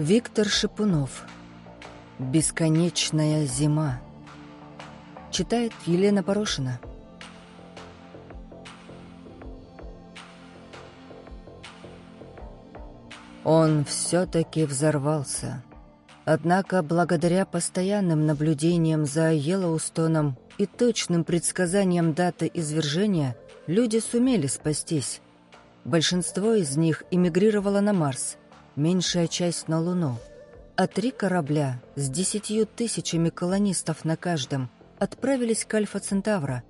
Виктор Шипунов. Бесконечная зима. Читает Елена Порошина. Он все-таки взорвался. Однако, благодаря постоянным наблюдениям за Йеллоустоном и точным предсказаниям даты извержения, люди сумели спастись. Большинство из них эмигрировало на Марс, меньшая часть на Луну. А три корабля с десятью тысячами колонистов на каждом отправились к Альфа-Центавра.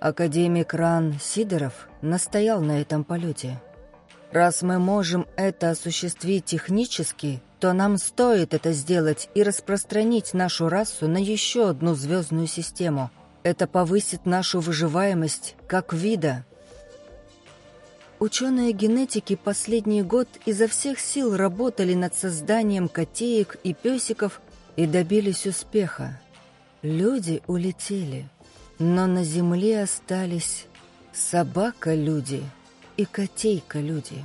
Академик Ран Сидоров настоял на этом полете. «Раз мы можем это осуществить технически, то нам стоит это сделать и распространить нашу расу на еще одну звездную систему. Это повысит нашу выживаемость как вида, Ученые генетики последний год изо всех сил работали над созданием котеек и песиков и добились успеха. Люди улетели, но на земле остались собака-люди и котейка-люди.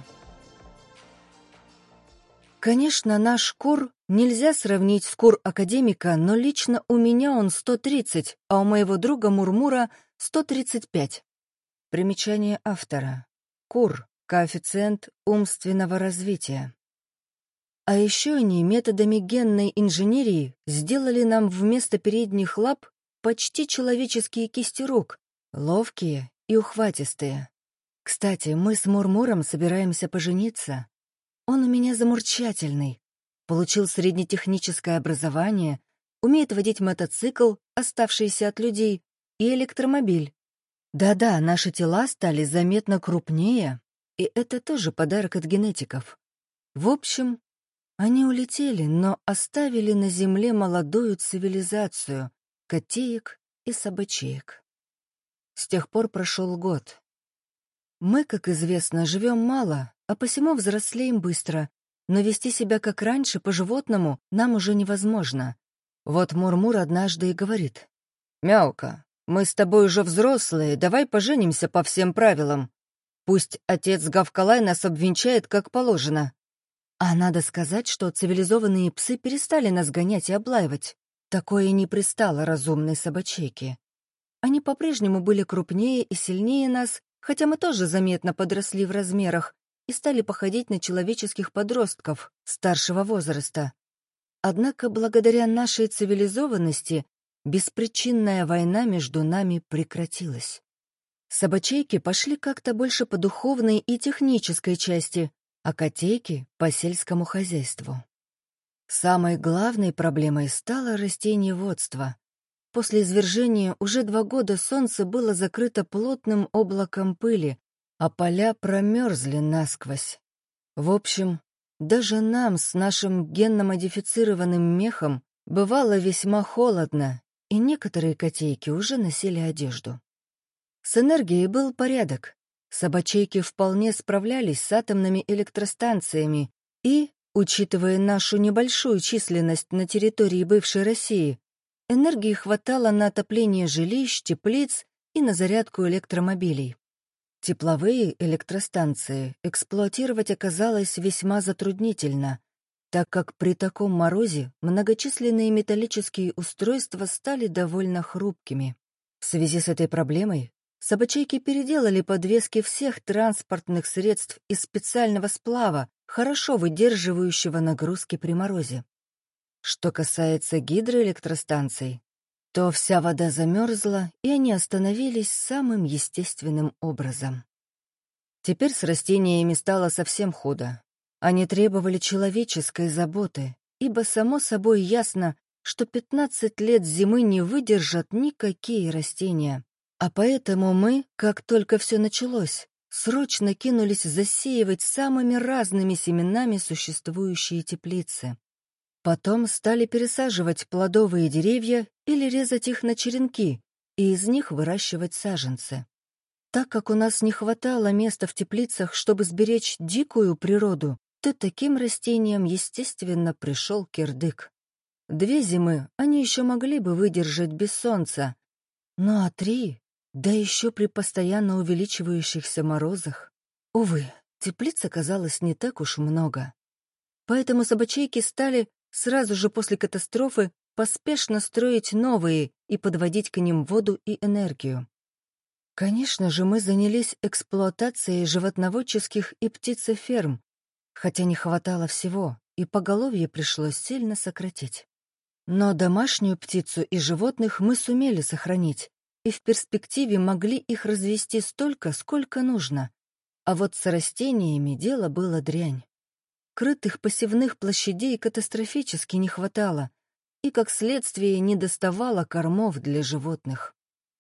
Конечно, наш кур нельзя сравнить с кур академика, но лично у меня он 130, а у моего друга Мурмура 135. Примечание автора. КУР – коэффициент умственного развития. А еще они методами генной инженерии сделали нам вместо передних лап почти человеческие кисти рук, ловкие и ухватистые. Кстати, мы с Мурмуром собираемся пожениться. Он у меня замурчательный, получил среднетехническое образование, умеет водить мотоцикл, оставшийся от людей, и электромобиль. Да-да, наши тела стали заметно крупнее, и это тоже подарок от генетиков. В общем, они улетели, но оставили на Земле молодую цивилизацию — котеек и собачеек. С тех пор прошел год. Мы, как известно, живем мало, а посему взрослеем быстро, но вести себя как раньше по-животному нам уже невозможно. Вот Мурмур однажды и говорит. «Мялка, мы с тобой уже взрослые, давай поженимся по всем правилам. Пусть отец Гавкалай нас обвенчает как положено. А надо сказать, что цивилизованные псы перестали нас гонять и облаивать. Такое не пристало разумной собачейке. Они по-прежнему были крупнее и сильнее нас, хотя мы тоже заметно подросли в размерах и стали походить на человеческих подростков старшего возраста. Однако благодаря нашей цивилизованности беспричинная война между нами прекратилась. Собачейки пошли как-то больше по духовной и технической части, а котейки — по сельскому хозяйству. Самой главной проблемой стало растениеводство. После извержения уже два года солнце было закрыто плотным облаком пыли, а поля промерзли насквозь. В общем, даже нам с нашим генно-модифицированным мехом бывало весьма холодно, и некоторые котейки уже носили одежду. С энергией был порядок. Собачейки вполне справлялись с атомными электростанциями и, учитывая нашу небольшую численность на территории бывшей России, энергии хватало на отопление жилищ, теплиц и на зарядку электромобилей. Тепловые электростанции эксплуатировать оказалось весьма затруднительно, так как при таком морозе многочисленные металлические устройства стали довольно хрупкими. В связи с этой проблемой собачейки переделали подвески всех транспортных средств из специального сплава, хорошо выдерживающего нагрузки при морозе. Что касается гидроэлектростанций, то вся вода замерзла, и они остановились самым естественным образом. Теперь с растениями стало совсем худо. Они требовали человеческой заботы, ибо само собой ясно, что 15 лет зимы не выдержат никакие растения. А поэтому мы, как только все началось, срочно кинулись засеивать самыми разными семенами существующие теплицы. Потом стали пересаживать плодовые деревья или резать их на черенки и из них выращивать саженцы. Так как у нас не хватало места в теплицах, чтобы сберечь дикую природу, то таким растениям, естественно, пришел кирдык. Две зимы они еще могли бы выдержать без солнца, ну а три, да еще при постоянно увеличивающихся морозах. Увы, теплиц оказалось не так уж много. поэтому собачейки стали сразу же после катастрофы поспешно строить новые и подводить к ним воду и энергию. Конечно же, мы занялись эксплуатацией животноводческих и птицеферм, хотя не хватало всего, и поголовье пришлось сильно сократить. Но домашнюю птицу и животных мы сумели сохранить, и в перспективе могли их развести столько, сколько нужно. А вот с растениями дело было дрянь. Крытых посевных площадей катастрофически не хватало, и, как следствие, не доставало кормов для животных.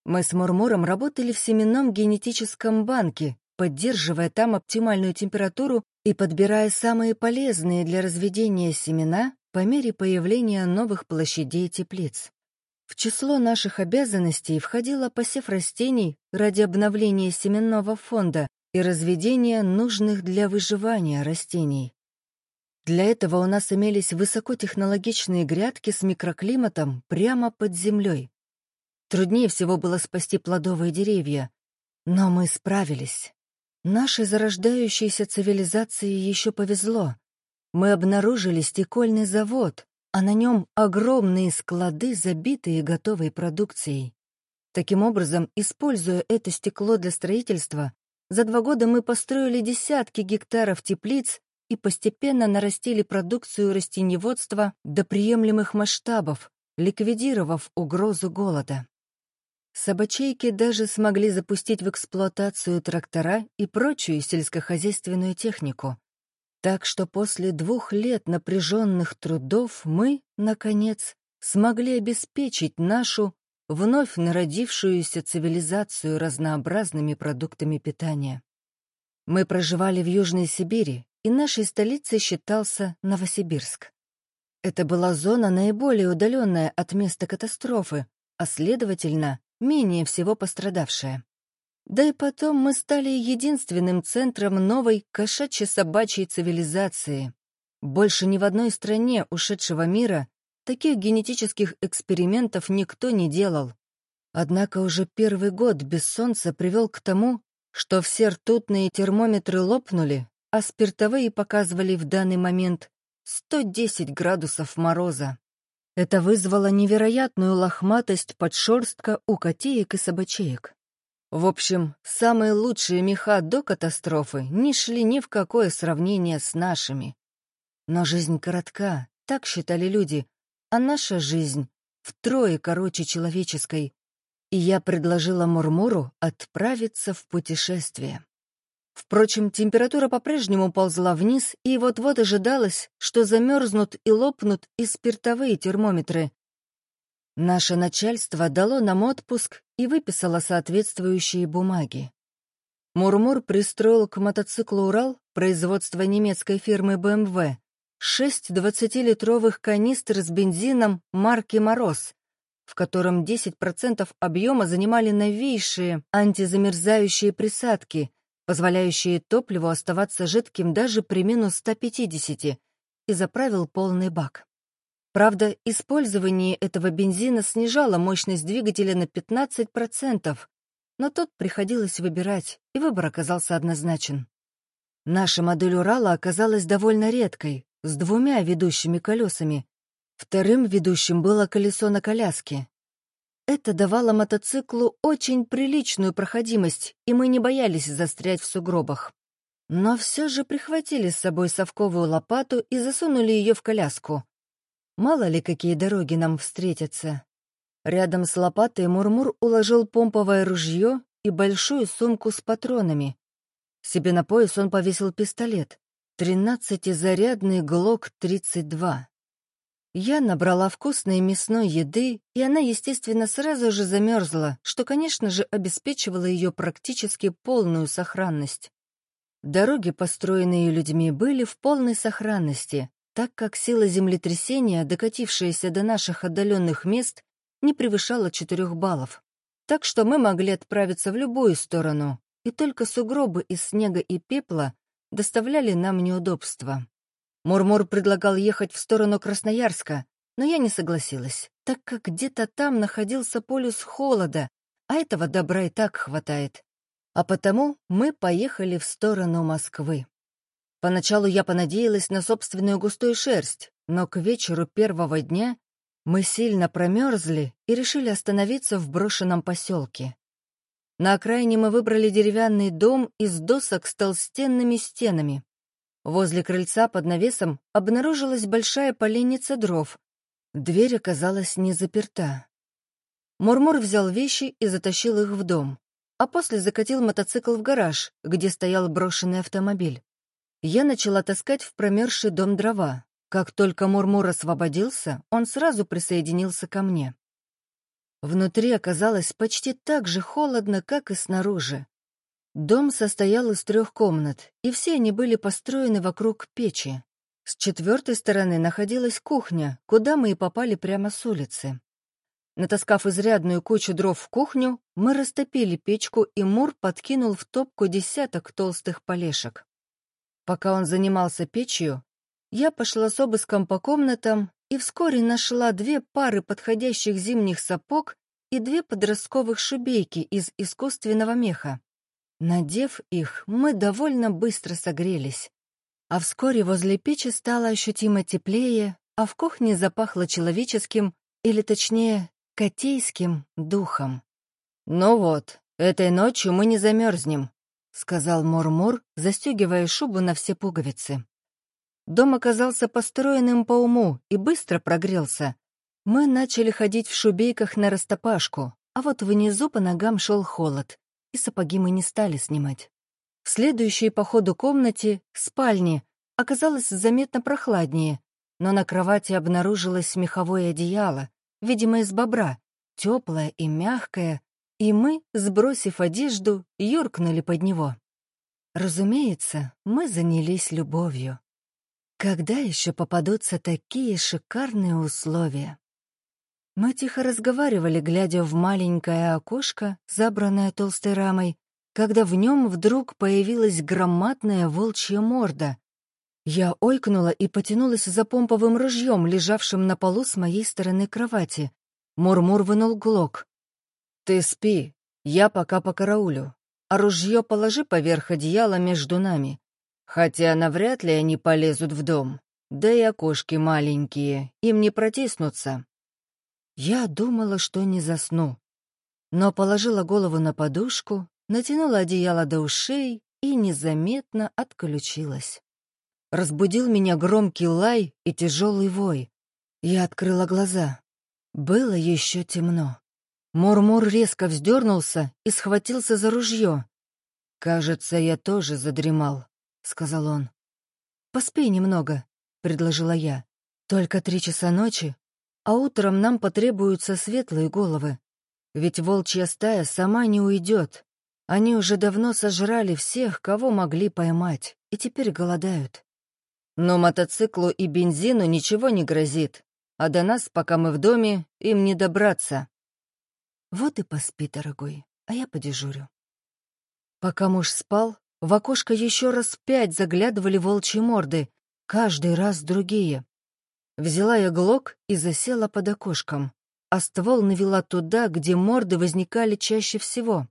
Мы с Мурмуром работали в семенном генетическом банке, поддерживая там оптимальную температуру и подбирая самые полезные для разведения семена по мере появления новых площадей теплиц. В число наших обязанностей входило посев растений ради обновления семенного фонда и разведения нужных для выживания растений. Для этого у нас имелись высокотехнологичные грядки с микроклиматом прямо под землей. Труднее всего было спасти плодовые деревья, но мы справились. Нашей зарождающейся цивилизации еще повезло. Мы обнаружили стекольный завод, а на нем огромные склады, забитые готовой продукцией. Таким образом, используя это стекло для строительства, за два года мы построили десятки гектаров теплиц и постепенно нарастили продукцию растеневодства до приемлемых масштабов, ликвидировав угрозу голода. Собачейки даже смогли запустить в эксплуатацию трактора и прочую сельскохозяйственную технику. Так что после двух лет напряженных трудов мы, наконец, смогли обеспечить нашу вновь народившуюся цивилизацию разнообразными продуктами питания. Мы проживали в Южной Сибири, и нашей столицей считался Новосибирск. Это была зона наиболее удаленная от места катастрофы, а, следовательно, менее всего пострадавшая. Да и потом мы стали единственным центром новой кошачьи-собачьей цивилизации. Больше ни в одной стране ушедшего мира таких генетических экспериментов никто не делал. Однако уже первый год без солнца привел к тому, что все ртутные термометры лопнули, а спиртовые показывали в данный момент 110 градусов мороза. Это вызвало невероятную лохматость подшерстка у котеек и собачеек. В общем, самые лучшие меха до катастрофы не шли ни в какое сравнение с нашими. Но жизнь коротка, так считали люди, а наша жизнь втрое короче человеческой, и я предложила Мурмуру отправиться в путешествие. Впрочем, температура по-прежнему ползла вниз, и вот-вот ожидалось, что замерзнут и лопнут и спиртовые термометры. Наше начальство дало нам отпуск и выписало соответствующие бумаги. Мурмур пристроил к мотоциклу «Урал» производства немецкой фирмы BMW шесть 20-литровых канистр с бензином марки «Мороз», в котором 10% объема занимали новейшие антизамерзающие присадки — позволяющие топливу оставаться жидким даже при минус 150, и заправил полный бак. Правда, использование этого бензина снижало мощность двигателя на 15%, но тут приходилось выбирать, и выбор оказался однозначен. Наша модель Урала оказалась довольно редкой, с двумя ведущими колесами. Вторым ведущим было колесо на коляске, это давало мотоциклу очень приличную проходимость, и мы не боялись застрять в сугробах. Но все же прихватили с собой совковую лопату и засунули ее в коляску. Мало ли, какие дороги нам встретятся. Рядом с лопатой Мурмур уложил помповое ружье и большую сумку с патронами. Себе на пояс он повесил пистолет. Тринадцатизарядный ГЛОК-32. Я набрала вкусной мясной еды, и она, естественно, сразу же замерзла, что, конечно же, обеспечивало ее практически полную сохранность. Дороги, построенные людьми, были в полной сохранности, так как сила землетрясения, докатившаяся до наших отдаленных мест, не превышала четырех баллов. Так что мы могли отправиться в любую сторону, и только сугробы из снега и пепла доставляли нам неудобства. Мурмур предлагал ехать в сторону Красноярска, но я не согласилась, так как где-то там находился полюс холода, а этого добра и так хватает. А потому мы поехали в сторону Москвы. Поначалу я понадеялась на собственную густую шерсть, но к вечеру первого дня мы сильно промерзли и решили остановиться в брошенном поселке. На окраине мы выбрали деревянный дом из досок с толстенными стенами. Возле крыльца под навесом обнаружилась большая поленница дров. Дверь оказалась не заперта. Мурмур взял вещи и затащил их в дом, а после закатил мотоцикл в гараж, где стоял брошенный автомобиль. Я начала таскать в промерзший дом дрова. Как только Мурмур освободился, он сразу присоединился ко мне. Внутри оказалось почти так же холодно, как и снаружи. Дом состоял из трех комнат, и все они были построены вокруг печи. С четвертой стороны находилась кухня, куда мы и попали прямо с улицы. Натаскав изрядную кучу дров в кухню, мы растопили печку, и Мур подкинул в топку десяток толстых полешек. Пока он занимался печью, я пошла с обыском по комнатам и вскоре нашла две пары подходящих зимних сапог и две подростковых шубейки из искусственного меха. Надев их, мы довольно быстро согрелись. А вскоре возле печи стало ощутимо теплее, а в кухне запахло человеческим, или точнее, котейским духом. «Ну вот, этой ночью мы не замерзнем», — сказал Мурмур, застегивая шубу на все пуговицы. Дом оказался построенным по уму и быстро прогрелся. Мы начали ходить в шубейках на растопашку, а вот внизу по ногам шел холод, и сапоги мы не стали снимать. В следующей по ходу комнате, спальне, оказалось заметно прохладнее, но на кровати обнаружилось меховое одеяло, видимо, из бобра, теплое и мягкое, и мы, сбросив одежду, юркнули под него. Разумеется, мы занялись любовью. Когда еще попадутся такие шикарные условия? Мы тихо разговаривали, глядя в маленькое окошко, забранное толстой рамой, когда в нем вдруг появилась громадная волчья морда. Я ойкнула и потянулась за помповым ружьем, лежавшим на полу с моей стороны кровати. Мурмур вынул глок. «Ты спи, я пока по караулю. А ружье положи поверх одеяла между нами. Хотя навряд ли они полезут в дом. Да и окошки маленькие, им не протиснуться». Я думала, что не засну. Но положила голову на подушку, натянула одеяло до ушей и незаметно отключилась. Разбудил меня громкий лай и тяжелый вой. Я открыла глаза. Было еще темно. Мурмур резко вздернулся и схватился за ружье. «Кажется, я тоже задремал», — сказал он. «Поспей немного», — предложила я. «Только три часа ночи, а утром нам потребуются светлые головы. Ведь волчья стая сама не уйдет. Они уже давно сожрали всех, кого могли поймать, и теперь голодают. Но мотоциклу и бензину ничего не грозит, а до нас, пока мы в доме, им не добраться. Вот и поспи, дорогой, а я подежурю. Пока муж спал, в окошко еще раз пять заглядывали волчьи морды, каждый раз другие. Взяла я глок и засела под окошком, а ствол навела туда, где морды возникали чаще всего.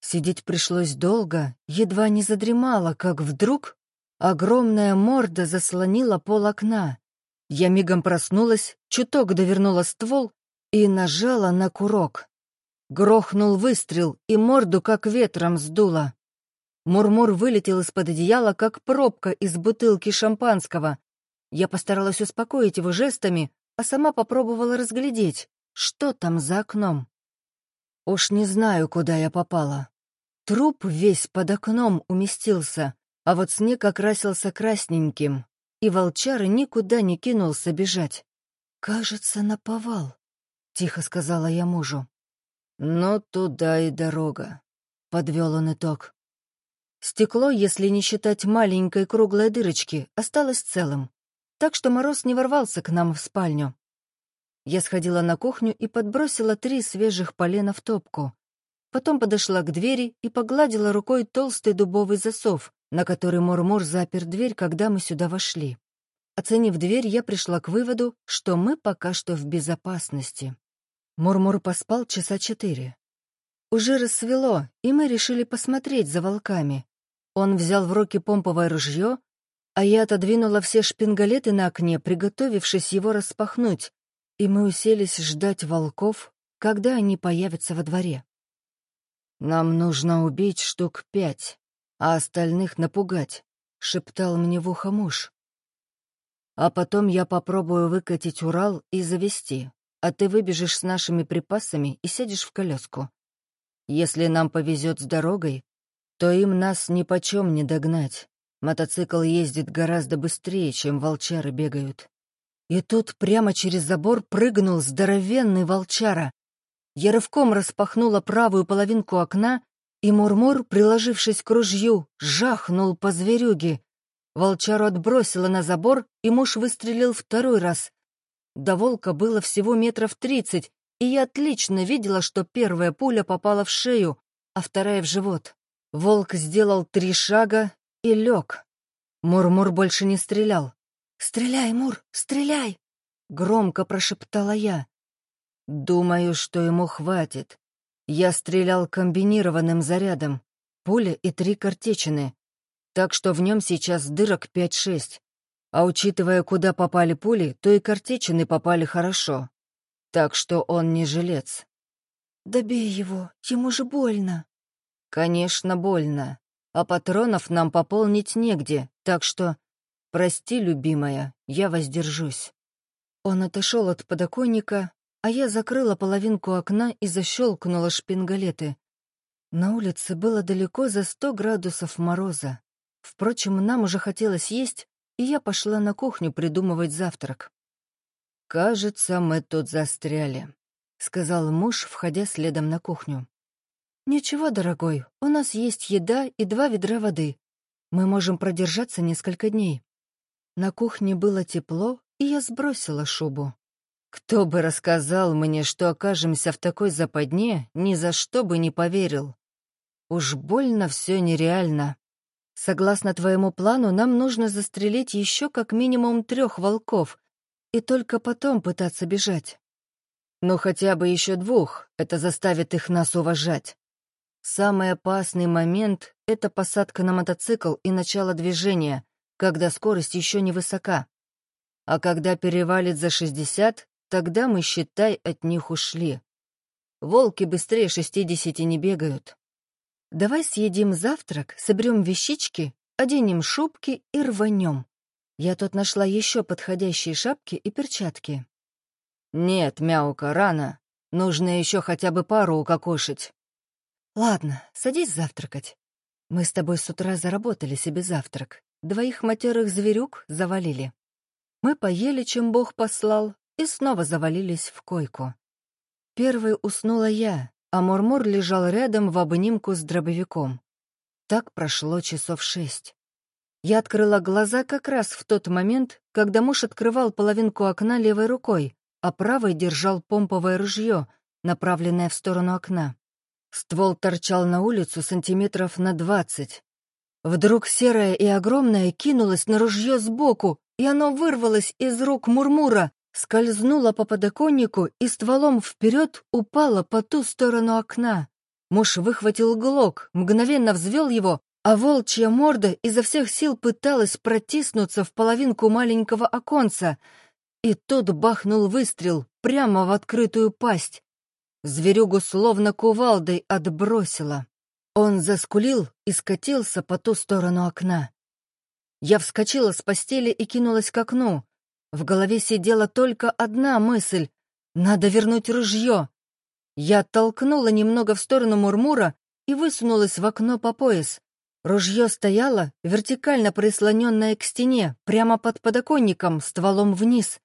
Сидеть пришлось долго, едва не задремала, как вдруг огромная морда заслонила пол окна. Я мигом проснулась, чуток довернула ствол и нажала на курок. Грохнул выстрел, и морду как ветром сдуло. Мурмур вылетел из-под одеяла, как пробка из бутылки шампанского. Я постаралась успокоить его жестами, а сама попробовала разглядеть, что там за окном. Уж не знаю, куда я попала. Труп весь под окном уместился, а вот снег окрасился красненьким, и волчара никуда не кинулся бежать. «Кажется, наповал», — тихо сказала я мужу. «Но туда и дорога», — подвел он итог. Стекло, если не считать маленькой круглой дырочки, осталось целым, так что мороз не ворвался к нам в спальню. Я сходила на кухню и подбросила три свежих полена в топку. Потом подошла к двери и погладила рукой толстый дубовый засов, на который Мурмур запер дверь, когда мы сюда вошли. Оценив дверь, я пришла к выводу, что мы пока что в безопасности. Мурмур поспал часа четыре. Уже рассвело, и мы решили посмотреть за волками. Он взял в руки помповое ружье, а я отодвинула все шпингалеты на окне, приготовившись его распахнуть, и мы уселись ждать волков, когда они появятся во дворе. «Нам нужно убить штук пять, а остальных напугать», — шептал мне в ухо муж. «А потом я попробую выкатить Урал и завести, а ты выбежишь с нашими припасами и сядешь в коляску. Если нам повезет с дорогой, то им нас нипочем не догнать. Мотоцикл ездит гораздо быстрее, чем волчары бегают. И тут прямо через забор прыгнул здоровенный волчара. Я рывком распахнула правую половинку окна, и Мурмур, приложившись к ружью, жахнул по зверюге. Волчару отбросило на забор, и муж выстрелил второй раз. До волка было всего метров тридцать, и я отлично видела, что первая пуля попала в шею, а вторая в живот. Волк сделал три шага и лег. Мурмур больше не стрелял. «Стреляй, Мур, стреляй!» — громко прошептала я. «Думаю, что ему хватит. Я стрелял комбинированным зарядом, пуля и три картечины, так что в нем сейчас дырок пять-шесть. А учитывая, куда попали пули, то и картечины попали хорошо. Так что он не жилец». «Добей его, ему же больно». «Конечно, больно. А патронов нам пополнить негде, так что «Прости, любимая, я воздержусь». Он отошел от подоконника, а я закрыла половинку окна и защелкнула шпингалеты. На улице было далеко за сто градусов мороза. Впрочем, нам уже хотелось есть, и я пошла на кухню придумывать завтрак. «Кажется, мы тут застряли», — сказал муж, входя следом на кухню. «Ничего, дорогой, у нас есть еда и два ведра воды. Мы можем продержаться несколько дней». На кухне было тепло, и я сбросила шубу. Кто бы рассказал мне, что окажемся в такой западне, ни за что бы не поверил. Уж больно все нереально. Согласно твоему плану, нам нужно застрелить еще как минимум трех волков и только потом пытаться бежать. Ну, хотя бы еще двух, это заставит их нас уважать. Самый опасный момент — это посадка на мотоцикл и начало движения, когда скорость еще не высока. А когда перевалит за 60, тогда мы, считай, от них ушли. Волки быстрее 60 не бегают. Давай съедим завтрак, соберем вещички, оденем шубки и рванем. Я тут нашла еще подходящие шапки и перчатки. Нет, мяука, рано. Нужно еще хотя бы пару укокошить. Ладно, садись завтракать. Мы с тобой с утра заработали себе завтрак. Двоих матерых зверюк завалили. Мы поели, чем Бог послал, и снова завалились в койку. Первой уснула я, а Мурмур лежал рядом в обнимку с дробовиком. Так прошло часов шесть. Я открыла глаза как раз в тот момент, когда муж открывал половинку окна левой рукой, а правой держал помповое ружье, направленное в сторону окна. Ствол торчал на улицу сантиметров на двадцать, Вдруг серая и огромная кинулась на ружье сбоку, и оно вырвалось из рук Мурмура, скользнуло по подоконнику и стволом вперед упало по ту сторону окна. Муж выхватил глок, мгновенно взвел его, а волчья морда изо всех сил пыталась протиснуться в половинку маленького оконца. И тут бахнул выстрел прямо в открытую пасть. Зверюгу словно кувалдой отбросило. Он заскулил и скатился по ту сторону окна. Я вскочила с постели и кинулась к окну. В голове сидела только одна мысль — надо вернуть ружье. Я оттолкнула немного в сторону Мурмура и высунулась в окно по пояс. Ружье стояло, вертикально прислоненное к стене, прямо под подоконником, стволом вниз.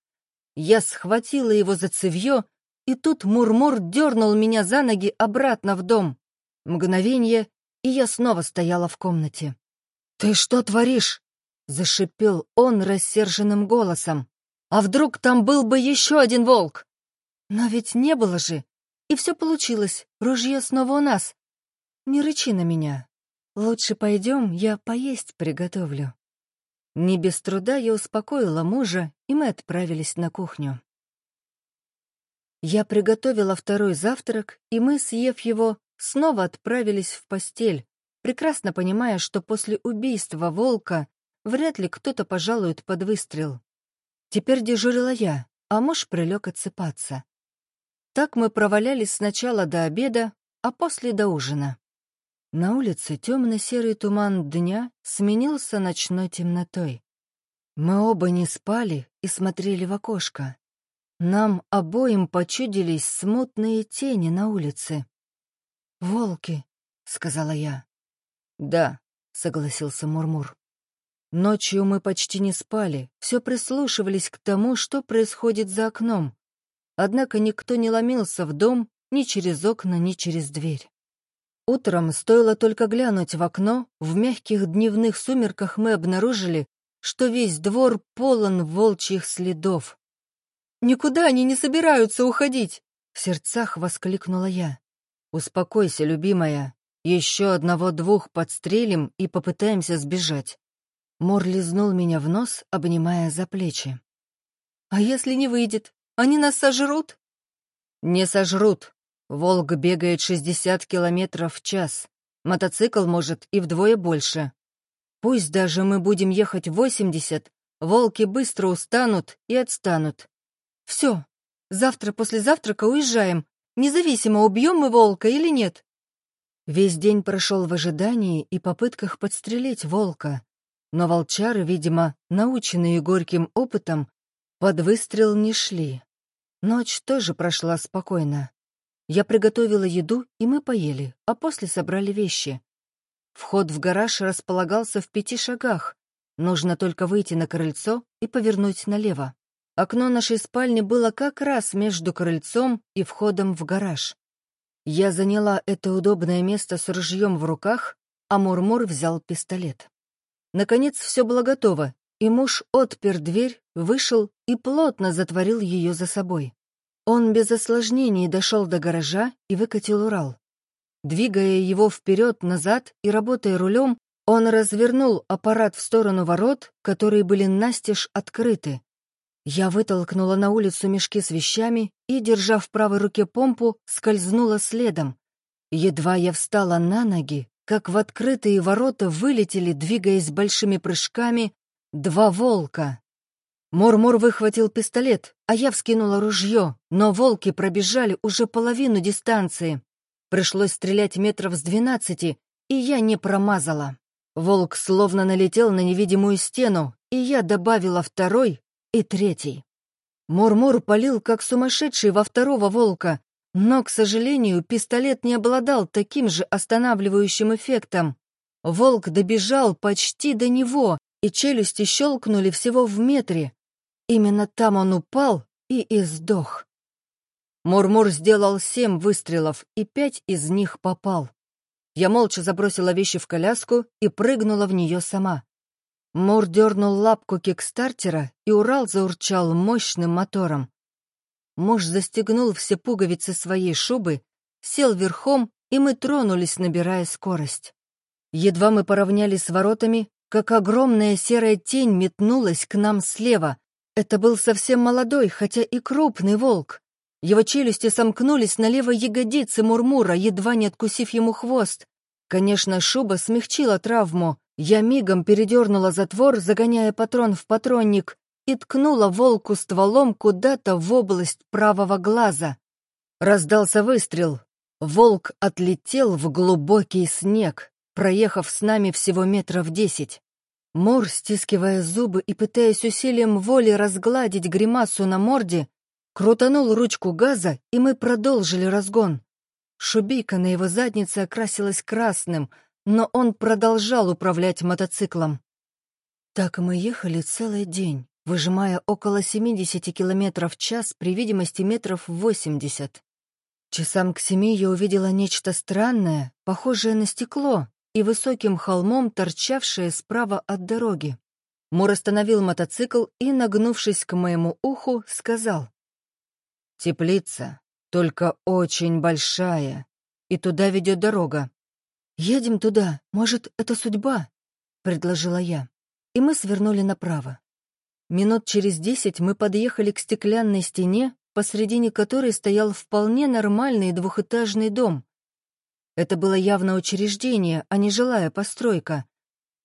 Я схватила его за цевье, и тут Мурмур дернул меня за ноги обратно в дом. Мгновение, и я снова стояла в комнате. «Ты что творишь?» — зашипел он рассерженным голосом. «А вдруг там был бы еще один волк?» «Но ведь не было же. И все получилось. Ружье снова у нас. Не рычи на меня. Лучше пойдем, я поесть приготовлю». Не без труда я успокоила мужа, и мы отправились на кухню. Я приготовила второй завтрак, и мы, съев его, снова отправились в постель, прекрасно понимая, что после убийства волка вряд ли кто-то пожалует под выстрел. Теперь дежурила я, а муж прилег отсыпаться. Так мы провалялись сначала до обеда, а после до ужина. На улице темно-серый туман дня сменился ночной темнотой. Мы оба не спали и смотрели в окошко. Нам обоим почудились смутные тени на улице. «Волки», — сказала я. «Да», — согласился Мурмур. Ночью мы почти не спали, все прислушивались к тому, что происходит за окном. Однако никто не ломился в дом ни через окна, ни через дверь. Утром, стоило только глянуть в окно, в мягких дневных сумерках мы обнаружили, что весь двор полон волчьих следов. «Никуда они не собираются уходить!» — в сердцах воскликнула я. «Успокойся, любимая. Еще одного-двух подстрелим и попытаемся сбежать. Мор лизнул меня в нос, обнимая за плечи. «А если не выйдет? Они нас сожрут?» «Не сожрут. Волк бегает 60 километров в час. Мотоцикл может и вдвое больше. Пусть даже мы будем ехать 80, волки быстро устанут и отстанут. Все, завтра после завтрака уезжаем, независимо, убьем мы волка или нет». Весь день прошел в ожидании и попытках подстрелить волка, но волчары, видимо, наученные горьким опытом, под выстрел не шли. Ночь тоже прошла спокойно. Я приготовила еду, и мы поели, а после собрали вещи. Вход в гараж располагался в пяти шагах. Нужно только выйти на крыльцо и повернуть налево. Окно нашей спальни было как раз между крыльцом и входом в гараж. Я заняла это удобное место с ружьем в руках, а Мурмур взял пистолет. Наконец все было готово, и муж отпер дверь, вышел и плотно затворил ее за собой. Он без осложнений дошел до гаража и выкатил Урал. Двигая его вперед-назад и работая рулем, он развернул аппарат в сторону ворот, которые были настежь открыты. Я вытолкнула на улицу мешки с вещами и, держа в правой руке помпу, скользнула следом. Едва я встала на ноги, как в открытые ворота вылетели, двигаясь большими прыжками, два волка. Мурмур выхватил пистолет, а я вскинула ружье, но волки пробежали уже половину дистанции. Пришлось стрелять метров с двенадцати, и я не промазала. Волк словно налетел на невидимую стену, и я добавила второй и третий. Мурмур палил, как сумасшедший, во второго волка, но, к сожалению, пистолет не обладал таким же останавливающим эффектом. Волк добежал почти до него, и челюсти щелкнули всего в метре. Именно там он упал и издох. Мурмур сделал семь выстрелов, и пять из них попал. Я молча забросила вещи в коляску и прыгнула в нее сама. Мур дернул лапку кикстартера, и Урал заурчал мощным мотором. Муж застегнул все пуговицы своей шубы, сел верхом, и мы тронулись, набирая скорость. Едва мы поравнялись с воротами, как огромная серая тень метнулась к нам слева. Это был совсем молодой, хотя и крупный волк. Его челюсти сомкнулись на левой ягодице Мурмура, едва не откусив ему хвост. Конечно, шуба смягчила травму. Я мигом передернула затвор, загоняя патрон в патронник, и ткнула волку стволом куда-то в область правого глаза. Раздался выстрел. Волк отлетел в глубокий снег, проехав с нами всего метров десять. Мор, стискивая зубы и пытаясь усилием воли разгладить гримасу на морде, крутанул ручку газа, и мы продолжили разгон. Шубейка на его заднице окрасилась красным, но он продолжал управлять мотоциклом. Так мы ехали целый день выжимая около 70 км в час при видимости метров 80. Часам к семи я увидела нечто странное, похожее на стекло, и высоким холмом, торчавшее справа от дороги. Мур остановил мотоцикл и, нагнувшись к моему уху, сказал. «Теплица, только очень большая, и туда ведет дорога». «Едем туда, может, это судьба?» — предложила я, и мы свернули направо. Минут через десять мы подъехали к стеклянной стене, посредине которой стоял вполне нормальный двухэтажный дом. Это было явно учреждение, а не жилая постройка.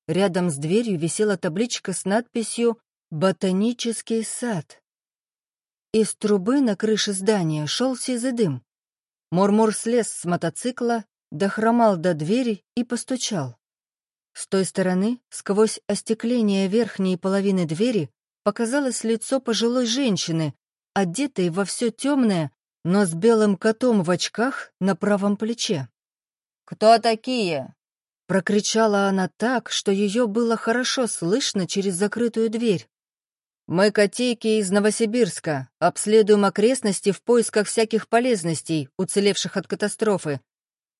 рядом с дверью висела табличка с надписью «Ботанический сад». Из трубы на крыше здания шел сизый дым. Мурмур слез с мотоцикла, дохромал до двери и постучал. С той стороны, сквозь остекление верхней половины двери, показалось лицо пожилой женщины, одетой во все темное, но с белым котом в очках на правом плече. «Кто такие?» — прокричала она так, что ее было хорошо слышно через закрытую дверь. «Мы котейки из Новосибирска, обследуем окрестности в поисках всяких полезностей, уцелевших от катастрофы.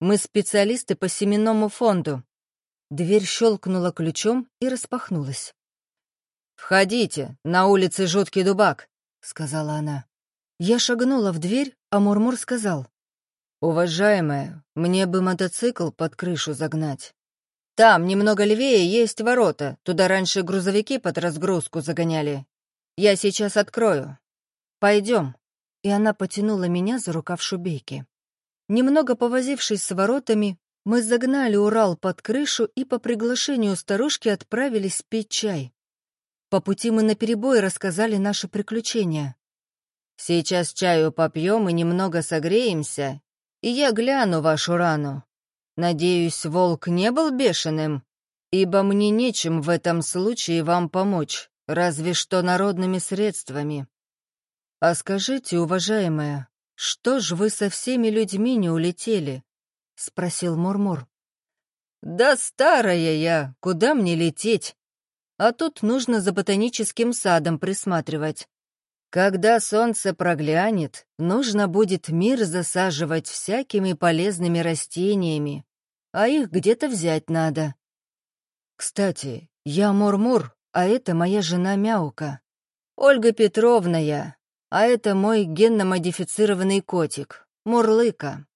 Мы специалисты по семенному фонду». Дверь щелкнула ключом и распахнулась. «Входите, на улице жуткий дубак», — сказала она. Я шагнула в дверь, а Мурмур сказал. «Уважаемая, мне бы мотоцикл под крышу загнать. Там, немного левее, есть ворота, туда раньше грузовики под разгрузку загоняли. Я сейчас открою. Пойдем». И она потянула меня за рукав шубейки. Немного повозившись с воротами, мы загнали Урал под крышу и по приглашению старушки отправились пить чай. По пути мы наперебой рассказали наши приключения. «Сейчас чаю попьем и немного согреемся, и я гляну вашу рану. Надеюсь, волк не был бешеным, ибо мне нечем в этом случае вам помочь, разве что народными средствами. А скажите, уважаемая, что ж вы со всеми людьми не улетели?» — спросил Мурмур. «Да старая я, куда мне лететь? А тут нужно за ботаническим садом присматривать. Когда солнце проглянет, нужно будет мир засаживать всякими полезными растениями, а их где-то взять надо. Кстати, я Мурмур, а это моя жена Мяука. Ольга Петровна я, а это мой генно-модифицированный котик, Мурлыка.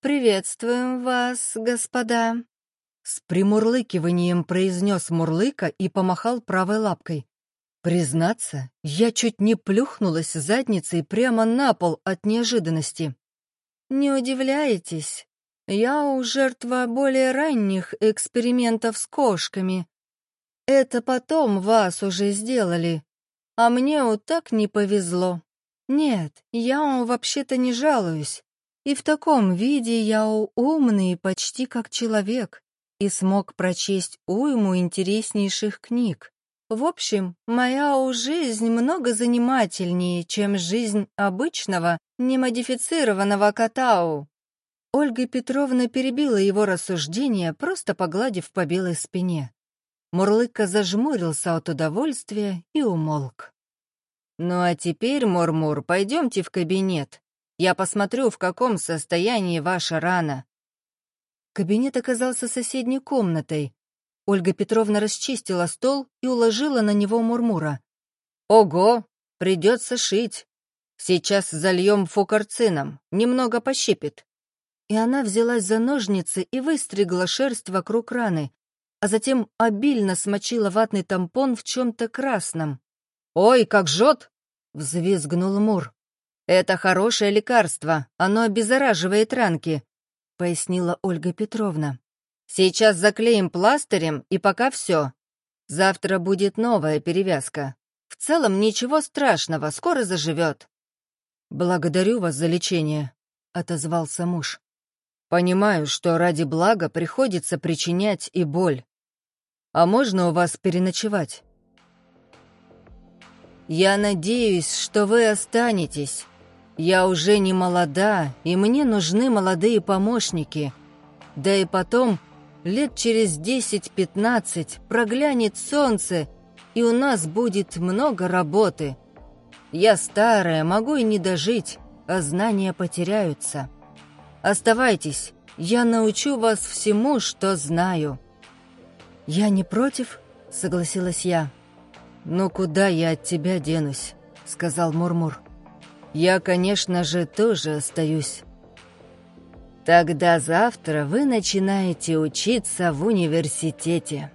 «Приветствуем вас, господа!» С примурлыкиванием произнес Мурлыка и помахал правой лапкой. Признаться, я чуть не плюхнулась задницей прямо на пол от неожиданности. Не удивляйтесь, я у жертва более ранних экспериментов с кошками. Это потом вас уже сделали, а мне вот так не повезло. Нет, я вообще-то не жалуюсь. И в таком виде я умный почти как человек и смог прочесть уйму интереснейших книг. В общем, моя жизнь много занимательнее, чем жизнь обычного, немодифицированного котау. Ольга Петровна перебила его рассуждения, просто погладив по белой спине. Мурлыка зажмурился от удовольствия и умолк. «Ну а теперь, Мурмур, пойдемте в кабинет. Я посмотрю, в каком состоянии ваша рана». Кабинет оказался соседней комнатой, Ольга Петровна расчистила стол и уложила на него мурмура. «Ого! Придется шить. Сейчас зальем фукарцином, немного пощипит». И она взялась за ножницы и выстригла шерсть вокруг раны, а затем обильно смочила ватный тампон в чем-то красном. «Ой, как жжет!» — взвизгнул Мур. «Это хорошее лекарство, оно обеззараживает ранки», — пояснила Ольга Петровна. Сейчас заклеим пластырем, и пока все. Завтра будет новая перевязка. В целом ничего страшного, скоро заживет. «Благодарю вас за лечение», — отозвался муж. «Понимаю, что ради блага приходится причинять и боль. А можно у вас переночевать?» «Я надеюсь, что вы останетесь. Я уже не молода, и мне нужны молодые помощники. Да и потом Лет через 10-15 проглянет солнце, и у нас будет много работы. Я старая, могу и не дожить, а знания потеряются. Оставайтесь, я научу вас всему, что знаю». «Я не против?» — согласилась я. «Ну куда я от тебя денусь?» — сказал Мурмур. «Я, конечно же, тоже остаюсь. Тогда завтра вы начинаете учиться в университете.